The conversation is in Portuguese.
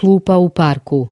Clupa o Parco.